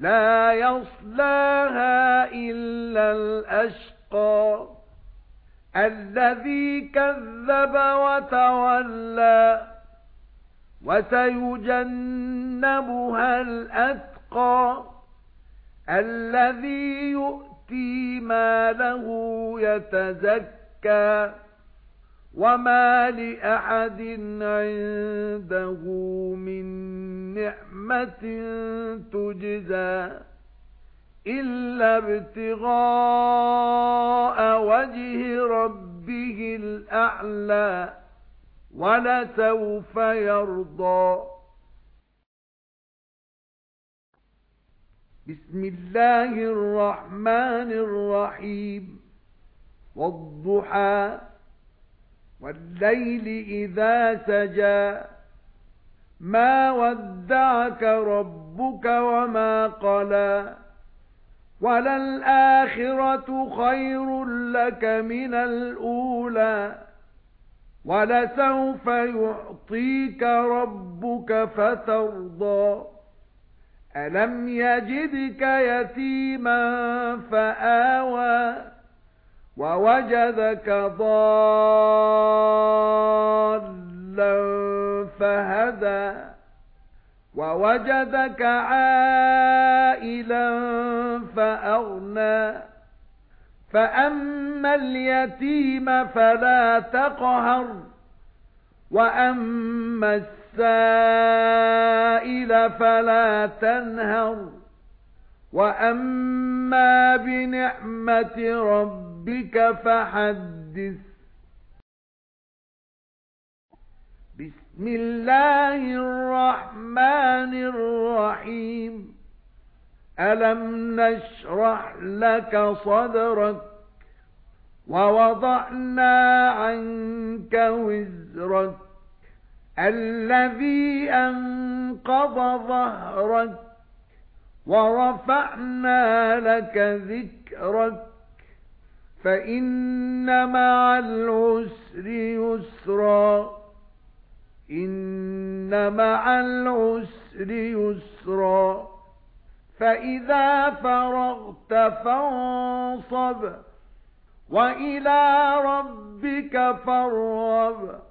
لا يصلاها إلا الأشقى. الذي كذب وتولى وسيجنبها الأتقى. الذي يؤتي ماله يتزكى. وَمَا لِأَحَدٍ عِندَهُ مِن نِّعْمَةٍ تُجْزَى إِلَّا ابْتِغَاءَ وَجْهِ رَبِّهِ الْأَعْلَى وَلَسَوْفَ يَرْضَى. بِسْمِ اللَّهِ الرَّحْمَنِ الرَّحِيمِ وَالضُّحَى وَاللَّيْلِ إِذَا سَجَى. مَا وَدَّعَكَ رَبُّكَ وَمَا قَلَى. وَلَلْآخِرَةُ خَيْرٌ لَّكَ مِنَ الْأُولَى. وَلَسَوْفَ يُعْطِيكَ رَبُّكَ فَتَرْضَى. أَلَمْ يَجِدْكَ يَتِيمًا فَآوَى. وَوَجَدَكَ ضَالًّا فَهَدَى وَوَجَدَكَ عَائِلًا فَأَغْنَى. فَأَمَّا الْيَتِيمَ فَلَا تَقْهَرْ وَأَمَّا السَّائِلَ فَلَا تَنْهَرْ. وَأَمَّا بِنِعْمَةِ رَبِّكَ فَحَدِّثْ بِسْمِ اللَّهِ الرَّحْمَنِ الرَّحِيمِ أَلَمْ نَشْرَحْ لَكَ صَدْرَكَ وَوَضَعْنَا عَنكَ وِزْرَكَ الَّذِي أَنقَضَ ظَهْرَكَ وَرَفَعْنَا لَكَ ذِكْرَكَ فَإِنَّ مَعَ الْعُسْرِ يُسْرًا إِنَّ مَعَ الْعُسْرِ يُسْرًا فَإِذَا فَرَغْتَ فَانصَبْ وَإِلَى رَبِّكَ فَارْغَب